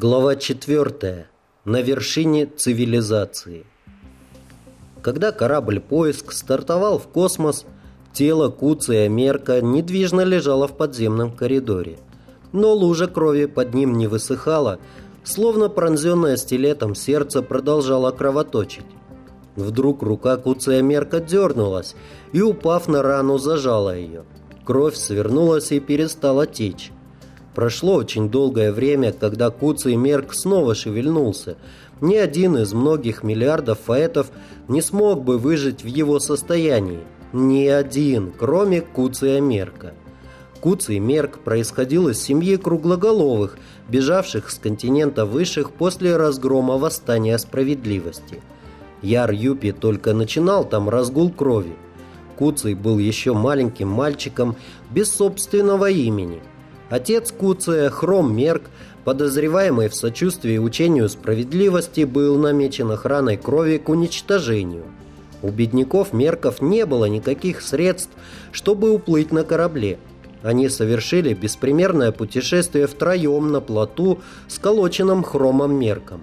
Глава 4. На вершине цивилизации. Когда корабль «Поиск» стартовал в космос, тело Куция Мерка недвижно лежало в подземном коридоре. Но лужа крови под ним не высыхала, словно пронзенное стилетом сердце продолжало кровоточить. Вдруг рука Куция Мерка дернулась и, упав на рану, зажала ее. Кровь свернулась и перестала течь. Прошло очень долгое время, когда Куций Мерк снова шевельнулся. Ни один из многих миллиардов фаэтов не смог бы выжить в его состоянии. Ни один, кроме Куция Мерка. Куций Мерк происходил из семьи круглоголовых, бежавших с континента высших после разгрома восстания справедливости. Яр Юпи только начинал там разгул крови. Куций был еще маленьким мальчиком без собственного имени – Отец Куция, Хром Мерк, подозреваемый в сочувствии учению справедливости, был намечен охраной крови к уничтожению. У бедняков Мерков не было никаких средств, чтобы уплыть на корабле. Они совершили беспримерное путешествие втроем на плоту, сколоченном хромом Мерком.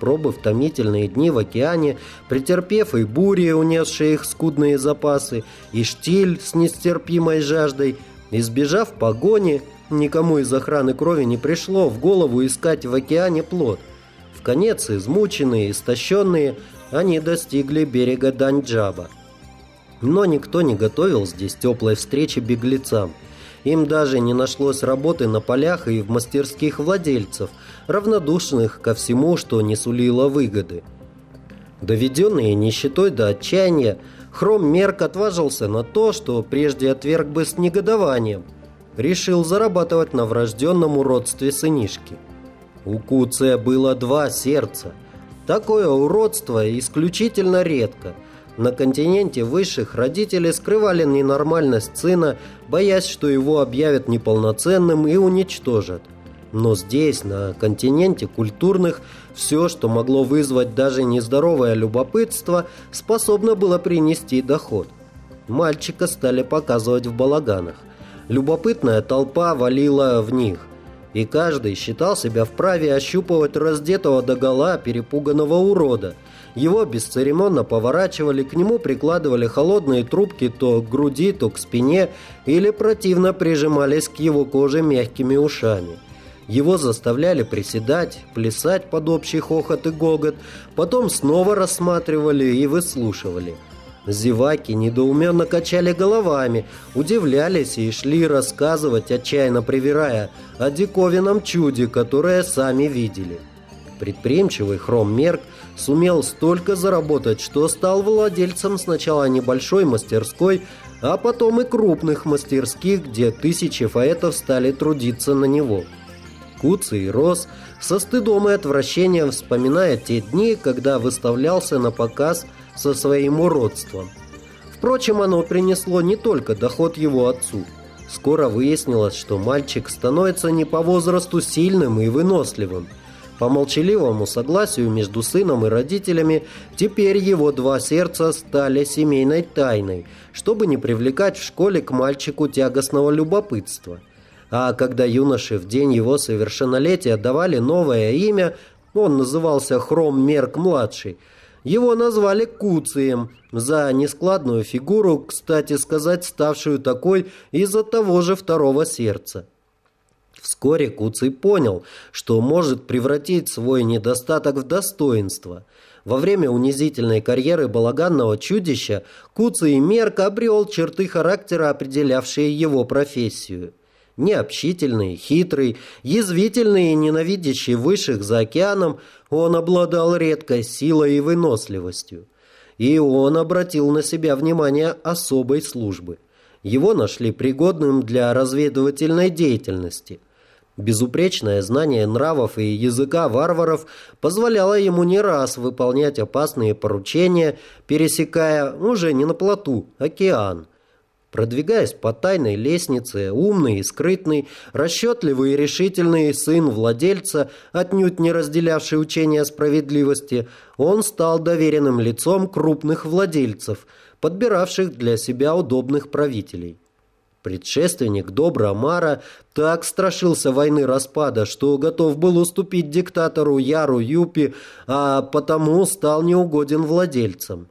Пробыв томительные дни в океане, претерпев и бури, унесшие их скудные запасы, и штиль с нестерпимой жаждой, избежав погони – Никому из охраны крови не пришло в голову искать в океане плод. В конец, измученные, истощенные, они достигли берега Данджаба. Но никто не готовил здесь теплой встречи беглецам. Им даже не нашлось работы на полях и в мастерских владельцев, равнодушных ко всему, что не сулило выгоды. Доведенные нищетой до отчаяния, Хром Мерк отважился на то, что прежде отверг бы с негодованием – решил зарабатывать на врожденном уродстве сынишки. У Куция было два сердца. Такое уродство исключительно редко. На континенте высших родители скрывали ненормальность сына, боясь, что его объявят неполноценным и уничтожат. Но здесь, на континенте культурных, все, что могло вызвать даже нездоровое любопытство, способно было принести доход. Мальчика стали показывать в балаганах. Любопытная толпа валила в них, и каждый считал себя вправе ощупывать раздетого догола перепуганного урода. Его бесцеремонно поворачивали, к нему прикладывали холодные трубки то к груди, то к спине, или противно прижимались к его коже мягкими ушами. Его заставляли приседать, плясать под общий хохот и гогот, потом снова рассматривали и выслушивали – Зеваки недоуменно качали головами, удивлялись и шли рассказывать, отчаянно привирая, о диковинном чуде, которое сами видели. Предприимчивый Хром Мерк сумел столько заработать, что стал владельцем сначала небольшой мастерской, а потом и крупных мастерских, где тысячи фаэтов стали трудиться на него. Куцый рос, со стыдом и отвращением вспоминая те дни, когда выставлялся на показ – со своим уродством. Впрочем, оно принесло не только доход его отцу. Скоро выяснилось, что мальчик становится не по возрасту сильным и выносливым. По молчаливому согласию между сыном и родителями теперь его два сердца стали семейной тайной, чтобы не привлекать в школе к мальчику тягостного любопытства. А когда юноше в день его совершеннолетия давали новое имя, он назывался Хром Мерк-младший – его назвали Куцием за нескладную фигуру, кстати сказать, ставшую такой из-за того же второго сердца. Вскоре Куций понял, что может превратить свой недостаток в достоинство. Во время унизительной карьеры балаганного чудища Куций Мерк обрел черты характера, определявшие его профессию – Необщительный, хитрый, язвительный и ненавидящий высших за океаном, он обладал редкой силой и выносливостью. И он обратил на себя внимание особой службы. Его нашли пригодным для разведывательной деятельности. Безупречное знание нравов и языка варваров позволяло ему не раз выполнять опасные поручения, пересекая уже не на плоту, океан – Продвигаясь по тайной лестнице, умный и скрытный, расчетливый и решительный сын владельца, отнюдь не разделявший учения справедливости, он стал доверенным лицом крупных владельцев, подбиравших для себя удобных правителей. предшественник Добра Мара так страшился войны распада, что готов был уступить диктатору Яру Юпи, а потому стал неугоден владельцам.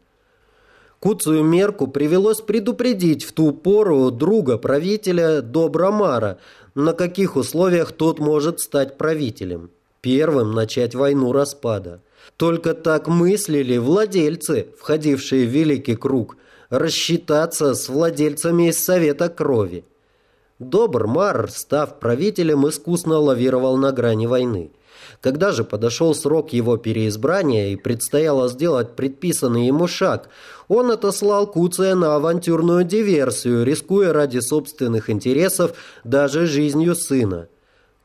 Куцую Мерку привелось предупредить в ту пору друга правителя Добра Мара, на каких условиях тот может стать правителем. Первым начать войну распада. Только так мыслили владельцы, входившие в Великий Круг, рассчитаться с владельцами из Совета Крови. Добр Мар, став правителем, искусно лавировал на грани войны. Когда же подошел срок его переизбрания и предстояло сделать предписанный ему шаг, он отослал Куция на авантюрную диверсию, рискуя ради собственных интересов даже жизнью сына.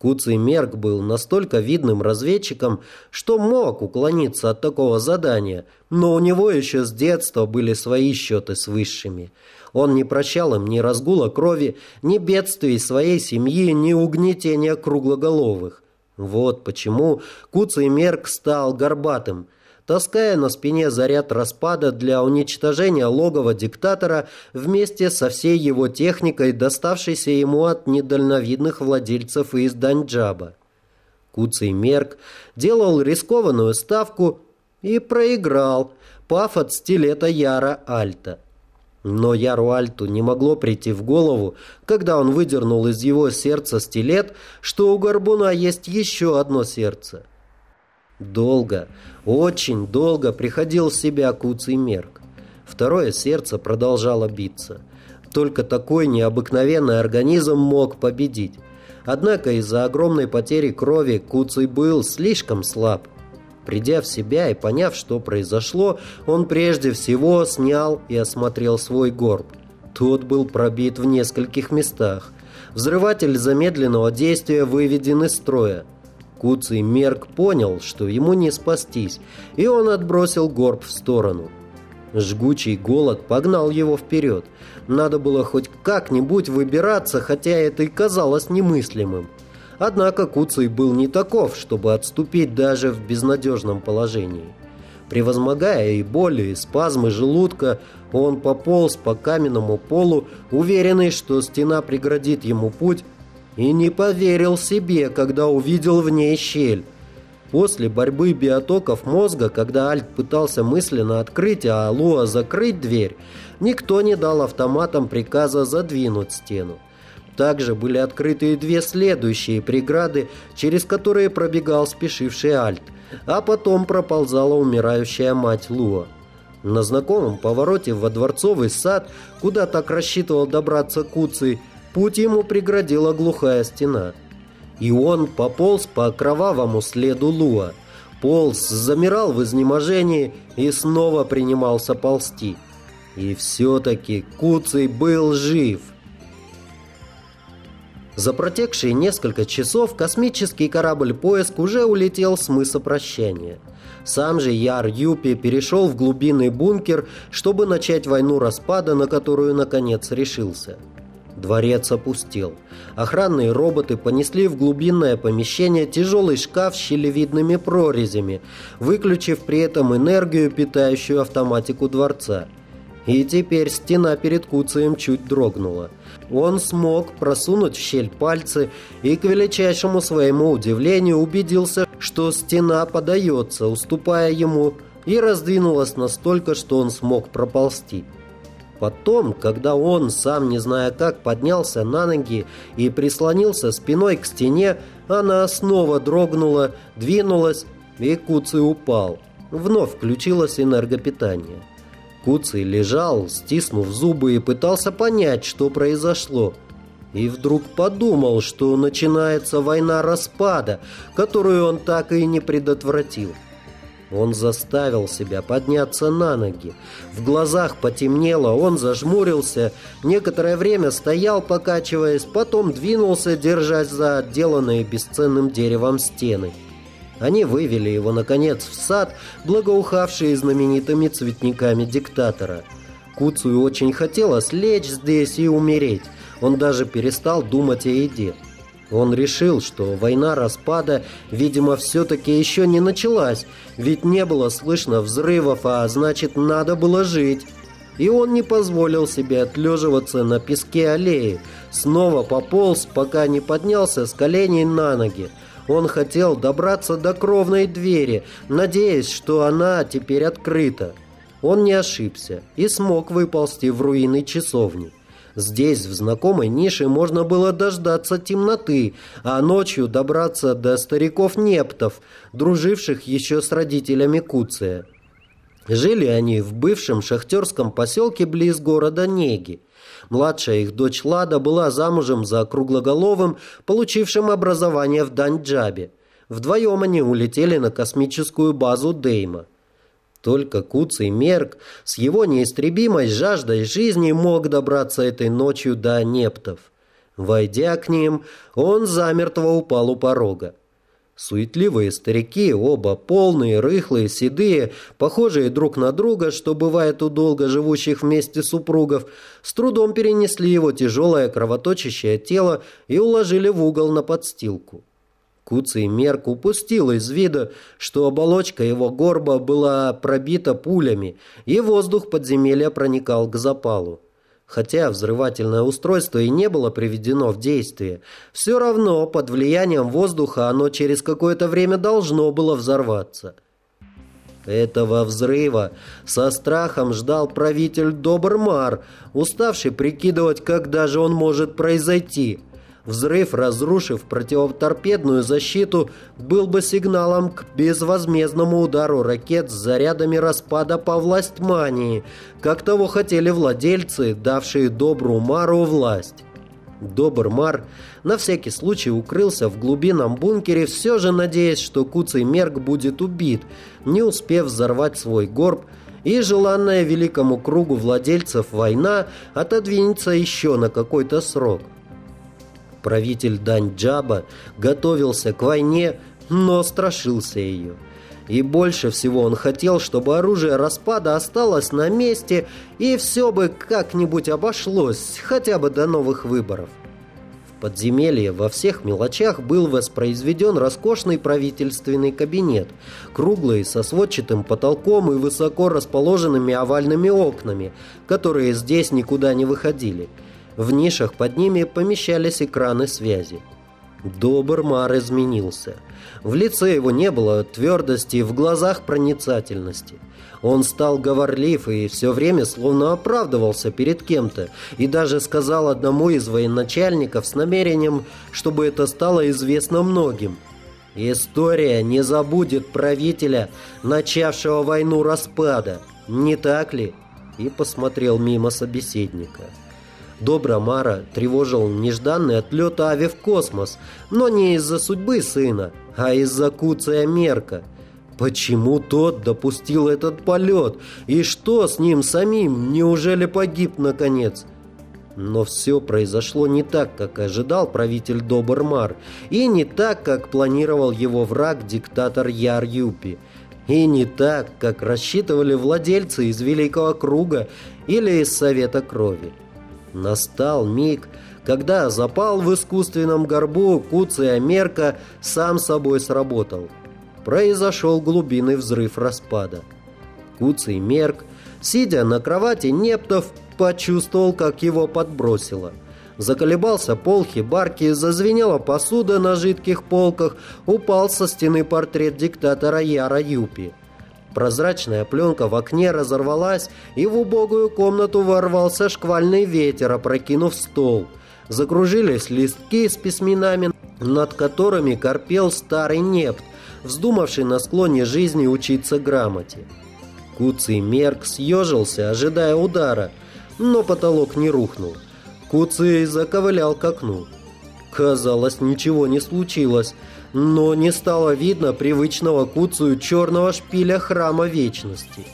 Куций Мерк был настолько видным разведчиком, что мог уклониться от такого задания, но у него еще с детства были свои счеты с высшими. Он не прощал им ни разгула крови, ни бедствий своей семьи, ни угнетения круглоголовых. Вот почему Куций Мерк стал горбатым – таская на спине заряд распада для уничтожения логова диктатора вместе со всей его техникой, доставшейся ему от недальновидных владельцев из Данджаба. Куций Мерк делал рискованную ставку и проиграл, пав от стилета Яра Альта. Но Яру Альту не могло прийти в голову, когда он выдернул из его сердца стилет, что у Горбуна есть еще одно сердце – Долго, очень долго приходил в себя Куцый Мерк. Второе сердце продолжало биться. Только такой необыкновенный организм мог победить. Однако из-за огромной потери крови Куцый был слишком слаб. Придя в себя и поняв, что произошло, он прежде всего снял и осмотрел свой горб. Тот был пробит в нескольких местах. Взрыватель замедленного действия выведен из строя. Куцый Мерк понял, что ему не спастись, и он отбросил горб в сторону. Жгучий голод погнал его вперед. Надо было хоть как-нибудь выбираться, хотя это и казалось немыслимым. Однако Куцый был не таков, чтобы отступить даже в безнадежном положении. Превозмогая и боли, и спазмы желудка, он пополз по каменному полу, уверенный, что стена преградит ему путь, и не поверил себе, когда увидел в ней щель. После борьбы биотоков мозга, когда Альт пытался мысленно открыть, а Луа закрыть дверь, никто не дал автоматам приказа задвинуть стену. Также были открыты две следующие преграды, через которые пробегал спешивший Альт, а потом проползала умирающая мать Луа. На знакомом повороте во дворцовый сад, куда так рассчитывал добраться Куций, Путь ему преградила глухая стена. И он пополз по кровавому следу Луа. Полз, замирал в изнеможении и снова принимался ползти. И все-таки Куций был жив. За протекшие несколько часов космический корабль-поиск уже улетел с мыса прощания. Сам же Яр Юпи перешел в глубинный бункер, чтобы начать войну распада, на которую наконец решился. Дворец опустел. Охранные роботы понесли в глубинное помещение тяжелый шкаф с щелевидными прорезями, выключив при этом энергию, питающую автоматику дворца. И теперь стена перед Куцием чуть дрогнула. Он смог просунуть в щель пальцы и, к величайшему своему удивлению, убедился, что стена подается, уступая ему, и раздвинулась настолько, что он смог проползти. Потом, когда он, сам не зная как, поднялся на ноги и прислонился спиной к стене, она снова дрогнула, двинулась, и Куций упал. Вновь включилось энергопитание. Куций лежал, стиснув зубы и пытался понять, что произошло. И вдруг подумал, что начинается война распада, которую он так и не предотвратил. Он заставил себя подняться на ноги. В глазах потемнело, он зажмурился, некоторое время стоял, покачиваясь, потом двинулся, держась за отделанные бесценным деревом стены. Они вывели его, наконец, в сад, благоухавший знаменитыми цветниками диктатора. Куцую очень хотелось лечь здесь и умереть. Он даже перестал думать о еде. Он решил, что война распада, видимо, все-таки еще не началась, ведь не было слышно взрывов, а значит, надо было жить. И он не позволил себе отлеживаться на песке аллеи. Снова пополз, пока не поднялся с коленей на ноги. Он хотел добраться до кровной двери, надеясь, что она теперь открыта. Он не ошибся и смог выползти в руины часовни. Здесь, в знакомой нише, можно было дождаться темноты, а ночью добраться до стариков-нептов, друживших еще с родителями Куция. Жили они в бывшем шахтерском поселке близ города Неги. Младшая их дочь Лада была замужем за круглоголовым, получившим образование в Данджабе. Вдвоем они улетели на космическую базу Дейма. Только Куцый Мерк с его неистребимой жаждой жизни мог добраться этой ночью до нептов. Войдя к ним, он замертво упал у порога. Суетливые старики, оба полные, рыхлые, седые, похожие друг на друга, что бывает у долго живущих вместе супругов, с трудом перенесли его тяжелое кровоточащее тело и уложили в угол на подстилку. Куцый Мерк упустил из вида, что оболочка его горба была пробита пулями, и воздух подземелья проникал к запалу. Хотя взрывательное устройство и не было приведено в действие, все равно под влиянием воздуха оно через какое-то время должно было взорваться. Этого взрыва со страхом ждал правитель Добрмар, уставший прикидывать, когда же он может произойти – Взрыв, разрушив противоторпедную защиту, был бы сигналом к безвозмездному удару ракет с зарядами распада по властьмании, как того хотели владельцы, давшие Добру Мару власть. Добр Мар на всякий случай укрылся в глубинном бункере, все же надеясь, что Куцый Мерк будет убит, не успев взорвать свой горб, и желанная великому кругу владельцев война отодвинется еще на какой-то срок. Правитель Даньджаба готовился к войне, но страшился ее. И больше всего он хотел, чтобы оружие распада осталось на месте, и все бы как-нибудь обошлось, хотя бы до новых выборов. В подземелье во всех мелочах был воспроизведен роскошный правительственный кабинет, круглый, со сводчатым потолком и высоко расположенными овальными окнами, которые здесь никуда не выходили – в нишах под ними помещались экраны связи. Добрмар изменился. В лице его не было твердости, в глазах проницательности. Он стал говорлив и все время словно оправдывался перед кем-то, и даже сказал одному из военачальников с намерением, чтобы это стало известно многим. «История не забудет правителя, начавшего войну распада, не так ли?» И посмотрел мимо собеседника. Добра Мара тревожил нежданный отлет Ави в космос, но не из-за судьбы сына, а из-за Куция Мерка. Почему тот допустил этот полет? И что с ним самим? Неужели погиб наконец? Но все произошло не так, как ожидал правитель Добрмар, и не так, как планировал его враг, диктатор Яр Юпи, и не так, как рассчитывали владельцы из Великого Круга или из Совета Крови. Настал миг, когда запал в искусственном горбу Куция Мерка сам собой сработал. Произошел глубинный взрыв распада. Куций Мерк, сидя на кровати Нептов, почувствовал, как его подбросило. Заколебался пол хибарки, зазвенела посуда на жидких полках, упал со стены портрет диктатора Яра Юпи. Прозрачная пленка в окне разорвалась, и в убогую комнату ворвался шквальный ветер, опрокинув стол. Закружились листки с письменами, над которыми корпел старый непт, вздумавший на склоне жизни учиться грамоте. Куцый Мерк съежился, ожидая удара, но потолок не рухнул. Куцый заковылял к окну. Казалось, ничего не случилось, но не стало видно привычного Куцию черного шпиля храма вечности.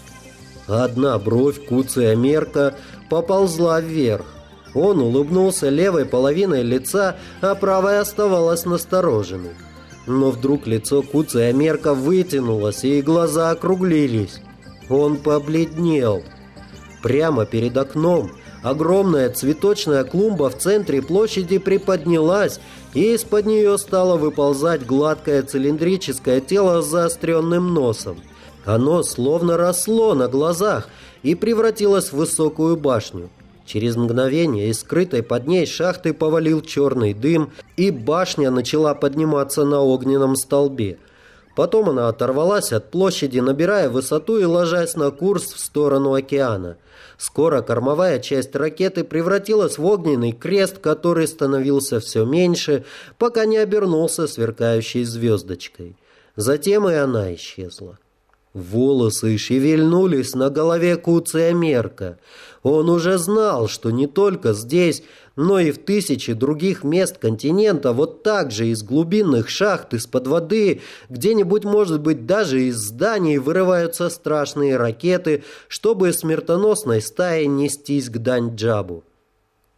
Одна бровь Куция Мерка поползла вверх. Он улыбнулся левой половиной лица, а правая оставалась настороженной. Но вдруг лицо Куция Мерка вытянулось, и глаза округлились. Он побледнел. Прямо перед окном огромная цветочная клумба в центре площади приподнялась и из-под нее стало выползать гладкое цилиндрическое тело с заостренным носом. Оно словно росло на глазах и превратилось в высокую башню. Через мгновение из скрытой под ней шахты повалил черный дым, и башня начала подниматься на огненном столбе. Потом она оторвалась от площади, набирая высоту и ложась на курс в сторону океана. Скоро кормовая часть ракеты превратилась в огненный крест, который становился все меньше, пока не обернулся сверкающей звездочкой. Затем и она исчезла. Волосы шевельнулись на голове Куция Мерка. Он уже знал, что не только здесь, но и в тысячи других мест континента вот так же из глубинных шахт, из-под воды, где-нибудь, может быть, даже из зданий вырываются страшные ракеты, чтобы смертоносной стаей нестись к Даньджабу.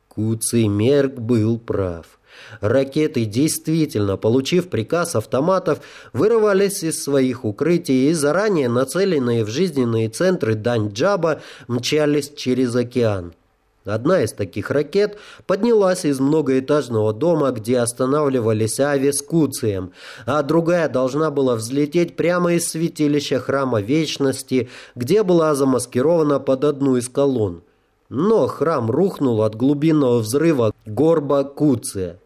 Куций Мерк был прав. Ракеты действительно, получив приказ автоматов, вырывались из своих укрытий и заранее нацеленные в жизненные центры Даньджаба мчались через океан. Одна из таких ракет поднялась из многоэтажного дома, где останавливались Ави с Куцием, а другая должна была взлететь прямо из святилища Храма Вечности, где была замаскирована под одну из колонн. Но храм рухнул от глубинного взрыва горба Куция.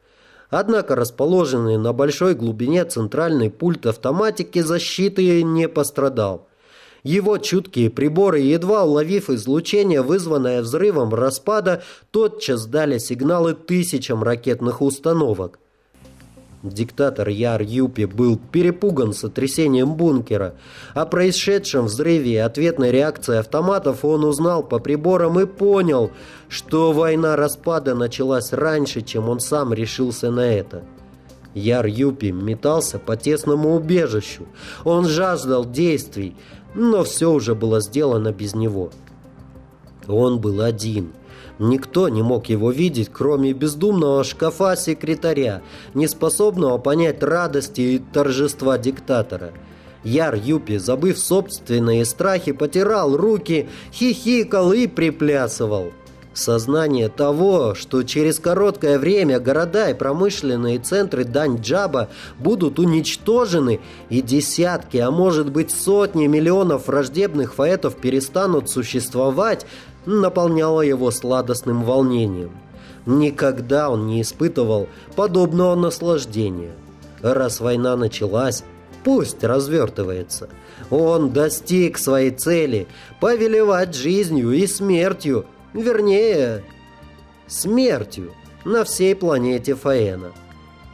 Однако расположенный на большой глубине центральный пульт автоматики защиты не пострадал. Его чуткие приборы, едва уловив излучение, вызванное взрывом распада, тотчас дали сигналы тысячам ракетных установок. Диктатор Яр Юпи был перепуган сотрясением бункера. О происшедшем взрыве и ответной реакции автоматов он узнал по приборам и понял, что война распада началась раньше, чем он сам решился на это. Яр Юпи метался по тесному убежищу. Он жаждал действий, но все уже было сделано без него. Он был один – Никто не мог его видеть, кроме бездумного шкафа секретаря, неспособного понять радости и торжества диктатора. Яр Юпи, забыв собственные страхи, потирал руки, хихикал и приплясывал. Сознание того, что через короткое время города и промышленные центры Даньджаба будут уничтожены, и десятки, а может быть сотни миллионов враждебных фаэтов перестанут существовать, наполняло его сладостным волнением. Никогда он не испытывал подобного наслаждения. Раз война началась, пусть развертывается. Он достиг своей цели – повелевать жизнью и смертью, вернее, смертью на всей планете Фаэна.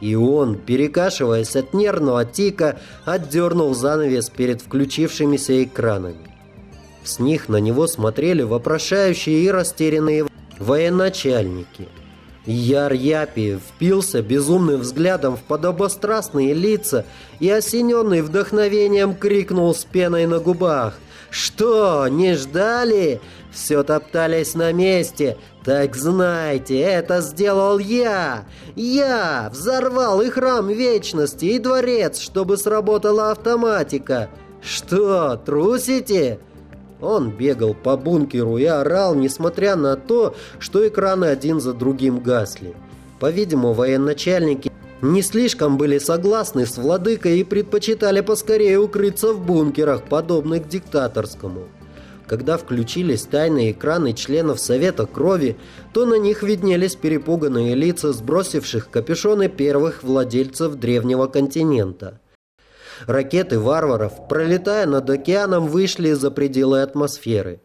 И он, перекашиваясь от нервного тика, отдернул занавес перед включившимися экранами. С них на него смотрели вопрошающие и растерянные военачальники. Яр-Япи впился безумным взглядом в подобострастные лица и, осененный вдохновением, крикнул с пеной на губах. «Что, не ждали? Все топтались на месте. Так знайте, это сделал я! Я взорвал и храм Вечности, и дворец, чтобы сработала автоматика. Что, трусите?» Он бегал по бункеру и орал, несмотря на то, что экраны один за другим гасли. По-видимому, военачальники не слишком были согласны с владыкой и предпочитали поскорее укрыться в бункерах, подобных диктаторскому. Когда включились тайные экраны членов Совета Крови, то на них виднелись перепуганные лица сбросивших капюшоны первых владельцев древнего континента. Ракеты варваров, пролетая над океаном, вышли за пределы атмосферы.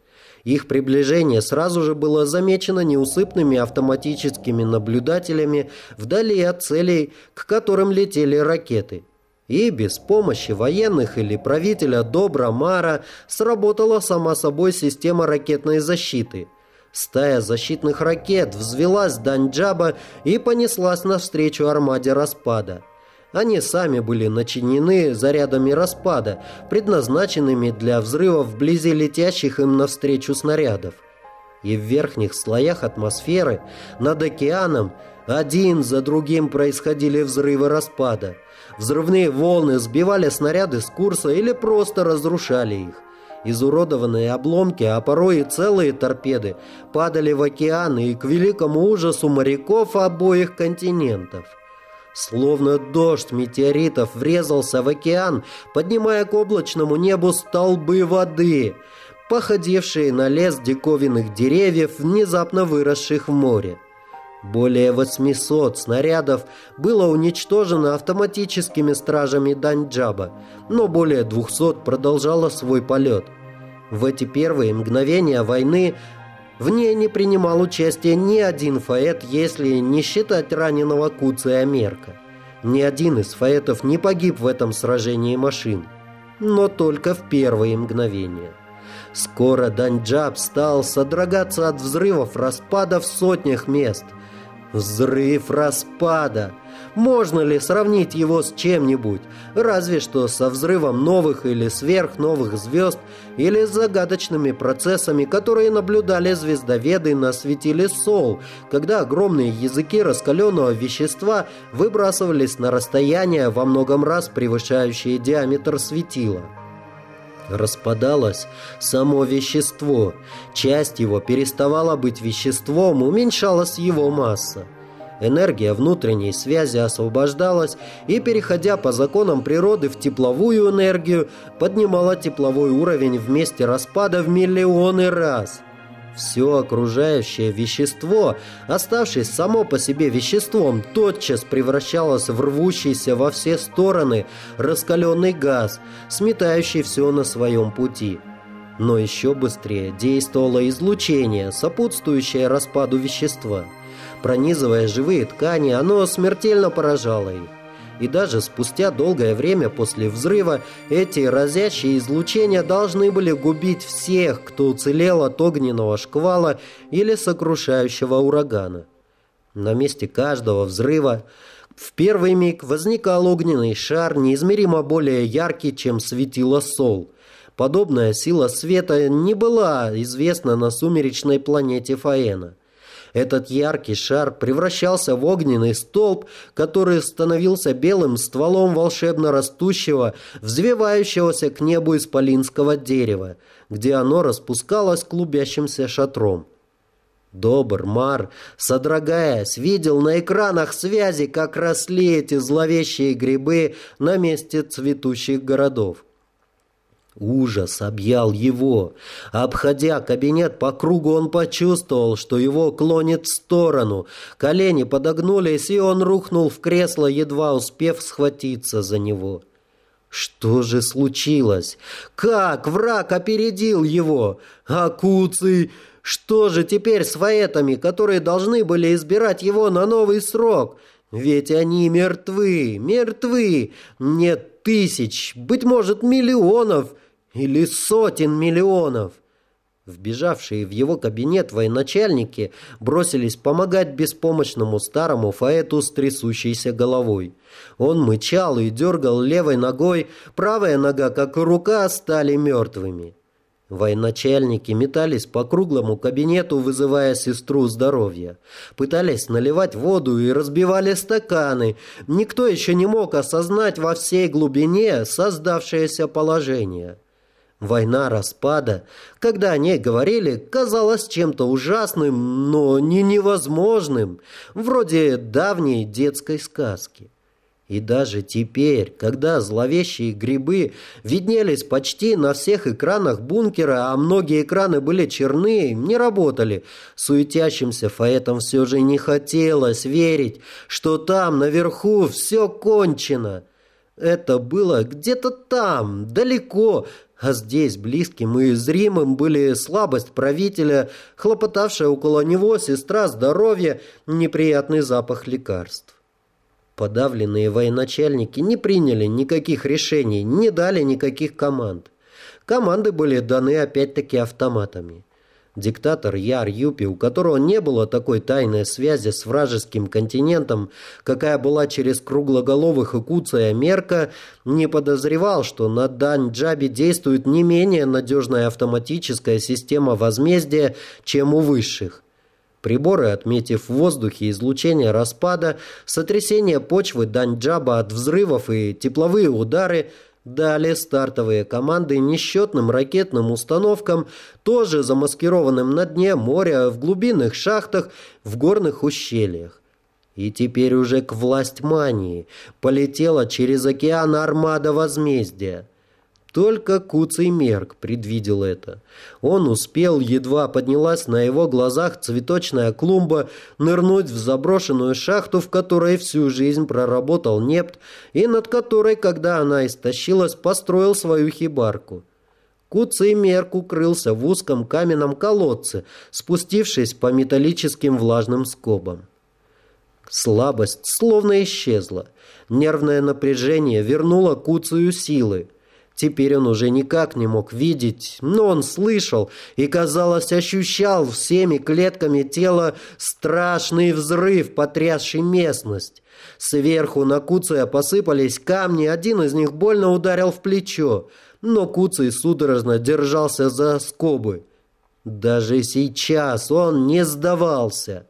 Их приближение сразу же было замечено неусыпными автоматическими наблюдателями вдали от целей, к которым летели ракеты. И без помощи военных или правителя Добра Мара сработала сама собой система ракетной защиты. Стая защитных ракет взвелась Данджаба и понеслась навстречу армаде распада. Они сами были начинены зарядами распада, предназначенными для взрывов вблизи летящих им навстречу снарядов. И в верхних слоях атмосферы, над океаном, один за другим происходили взрывы распада. Взрывные волны сбивали снаряды с курса или просто разрушали их. Изуродованные обломки, а порой и целые торпеды, падали в океан и к великому ужасу моряков обоих континентов. Словно дождь метеоритов врезался в океан, поднимая к облачному небу столбы воды, походившие на лес диковинных деревьев, внезапно выросших в море. Более 800 снарядов было уничтожено автоматическими стражами Данджаба, но более 200 продолжало свой полет. В эти первые мгновения войны в ней не принимал участия ни один фаэт, если не считать раненого Куция Мерка. Ни один из фаэтов не погиб в этом сражении машин, но только в первые мгновения. Скоро Данджаб стал содрогаться от взрывов распада в сотнях мест. Взрыв распада! Можно ли сравнить его с чем-нибудь? Разве что со взрывом новых или сверхновых звезд или с загадочными процессами, которые наблюдали звездоведы на светиле Сол, когда огромные языки раскаленного вещества выбрасывались на расстояние во многом раз превышающее диаметр светила. Распадалось само вещество. Часть его переставала быть веществом, уменьшалась его масса. Энергия внутренней связи освобождалась и, переходя по законам природы в тепловую энергию, поднимала тепловой уровень в месте распада в миллионы раз. Все окружающее вещество, оставшись само по себе веществом, тотчас превращалось в рвущийся во все стороны раскаленный газ, сметающий все на своем пути. Но еще быстрее действовало излучение, сопутствующее распаду вещества – Пронизывая живые ткани, оно смертельно поражало их. И даже спустя долгое время после взрыва эти разящие излучения должны были губить всех, кто уцелел от огненного шквала или сокрушающего урагана. На месте каждого взрыва в первый миг возникал огненный шар, неизмеримо более яркий, чем светило сол. Подобная сила света не была известна на сумеречной планете Фаэна. Этот яркий шар превращался в огненный столб, который становился белым стволом волшебно растущего, взвивающегося к небу исполинского дерева, где оно распускалось клубящимся шатром. Добр Мар, содрогаясь, видел на экранах связи, как росли эти зловещие грибы на месте цветущих городов. Ужас объял его. Обходя кабинет по кругу, он почувствовал, что его клонит в сторону. Колени подогнулись, и он рухнул в кресло, едва успев схватиться за него. Что же случилось? Как враг опередил его? Акуций! Что же теперь с фаэтами, которые должны были избирать его на новый срок? Ведь они мертвы, мертвы. Нет тысяч, быть может, миллионов — или сотен миллионов. Вбежавшие в его кабинет военачальники бросились помогать беспомощному старому Фаэту с трясущейся головой. Он мычал и дергал левой ногой, правая нога, как и рука, стали мертвыми. Военачальники метались по круглому кабинету, вызывая сестру здоровья. Пытались наливать воду и разбивали стаканы. Никто еще не мог осознать во всей глубине создавшееся положение. Война распада, когда о ней говорили, казалась чем-то ужасным, но не невозможным, вроде давней детской сказки. И даже теперь, когда зловещие грибы виднелись почти на всех экранах бункера, а многие экраны были черны, не работали, суетящимся фаэтам все же не хотелось верить, что там, наверху, все кончено. Это было где-то там, далеко, а здесь близким и зримым были слабость правителя, хлопотавшая около него сестра здоровья, неприятный запах лекарств. Подавленные военачальники не приняли никаких решений, не дали никаких команд. Команды были даны опять-таки автоматами. Диктатор Яр Юпи, у которого не было такой тайной связи с вражеским континентом, какая была через круглоголовых и Мерка, не подозревал, что на Дань-Джабе действует не менее надежная автоматическая система возмездия, чем у высших. Приборы, отметив в воздухе излучение распада, сотрясение почвы Даньджаба от взрывов и тепловые удары – Дали стартовые команды несчетным ракетным установкам, тоже замаскированным на дне моря, в глубинных шахтах, в горных ущельях. И теперь уже к власть мании полетела через океан армада возмездия. Только Куцый Мерк предвидел это. Он успел, едва поднялась на его глазах цветочная клумба, нырнуть в заброшенную шахту, в которой всю жизнь проработал Непт, и над которой, когда она истощилась, построил свою хибарку. Куцый Мерк укрылся в узком каменном колодце, спустившись по металлическим влажным скобам. Слабость словно исчезла. Нервное напряжение вернуло Куцию силы. Теперь он уже никак не мог видеть, но он слышал и, казалось, ощущал всеми клетками тела страшный взрыв, потрясший местность. Сверху на Куция посыпались камни, один из них больно ударил в плечо, но Куций судорожно держался за скобы. Даже сейчас он не сдавался.